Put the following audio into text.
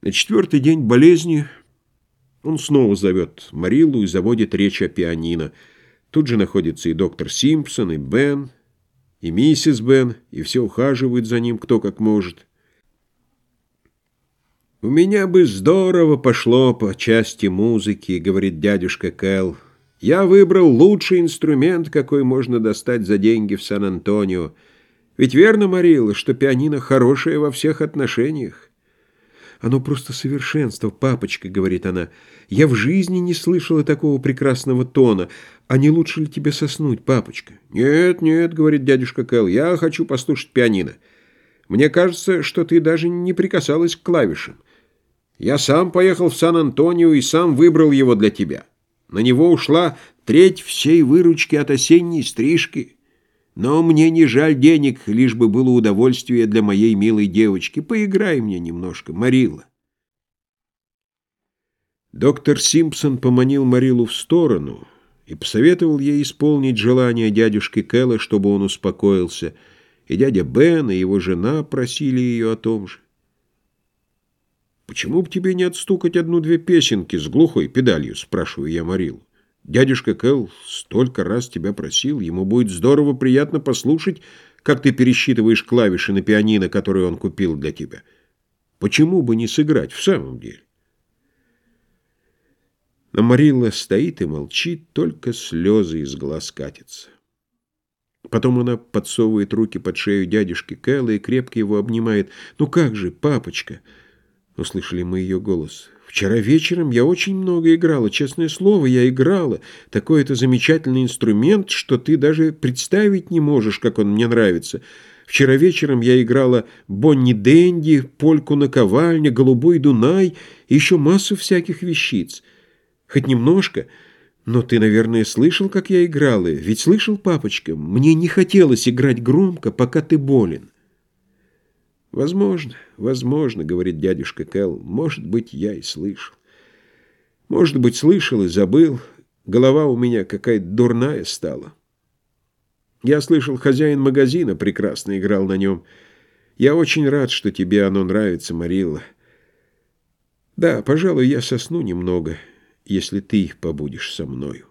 На четвертый день болезни он снова зовет Марилу и заводит речь о пианино. Тут же находится и доктор Симпсон, и Бен, и миссис Бен, и все ухаживают за ним кто как может. «У меня бы здорово пошло по части музыки», — говорит дядюшка Кэл. «Я выбрал лучший инструмент, какой можно достать за деньги в Сан-Антонио. Ведь верно, Марила, что пианино хорошее во всех отношениях?» Оно просто совершенство, папочка, — говорит она. Я в жизни не слышала такого прекрасного тона. А не лучше ли тебе соснуть, папочка? Нет, нет, — говорит дядюшка Кэл, — я хочу послушать пианино. Мне кажется, что ты даже не прикасалась к клавишам. Я сам поехал в Сан-Антонио и сам выбрал его для тебя. На него ушла треть всей выручки от осенней стрижки. Но мне не жаль денег, лишь бы было удовольствие для моей милой девочки. Поиграй мне немножко, Марила. Доктор Симпсон поманил Марилу в сторону и посоветовал ей исполнить желание дядюшки Кэлла, чтобы он успокоился, и дядя Бен и его жена просили ее о том же. «Почему бы тебе не отстукать одну-две песенки с глухой педалью?» — спрашиваю я Марилу. Дядюшка Кэл столько раз тебя просил, ему будет здорово приятно послушать, как ты пересчитываешь клавиши на пианино, которые он купил для тебя. Почему бы не сыграть в самом деле? Но Марилла стоит и молчит, только слезы из глаз катятся. Потом она подсовывает руки под шею дядюшки Кэлла и крепко его обнимает. «Ну как же, папочка!» Услышали мы ее голос. Вчера вечером я очень много играла, честное слово, я играла. Такой это замечательный инструмент, что ты даже представить не можешь, как он мне нравится. Вчера вечером я играла Бонни Дэнди, Польку на ковальне, Голубой Дунай и еще массу всяких вещиц. Хоть немножко, но ты, наверное, слышал, как я играла. Ведь слышал, папочка, мне не хотелось играть громко, пока ты болен. «Возможно, возможно», — говорит дядюшка Кэл, — «может быть, я и слышал. Может быть, слышал и забыл. Голова у меня какая-то дурная стала. Я слышал, хозяин магазина прекрасно играл на нем. Я очень рад, что тебе оно нравится, Марилла. Да, пожалуй, я сосну немного, если ты побудешь со мною».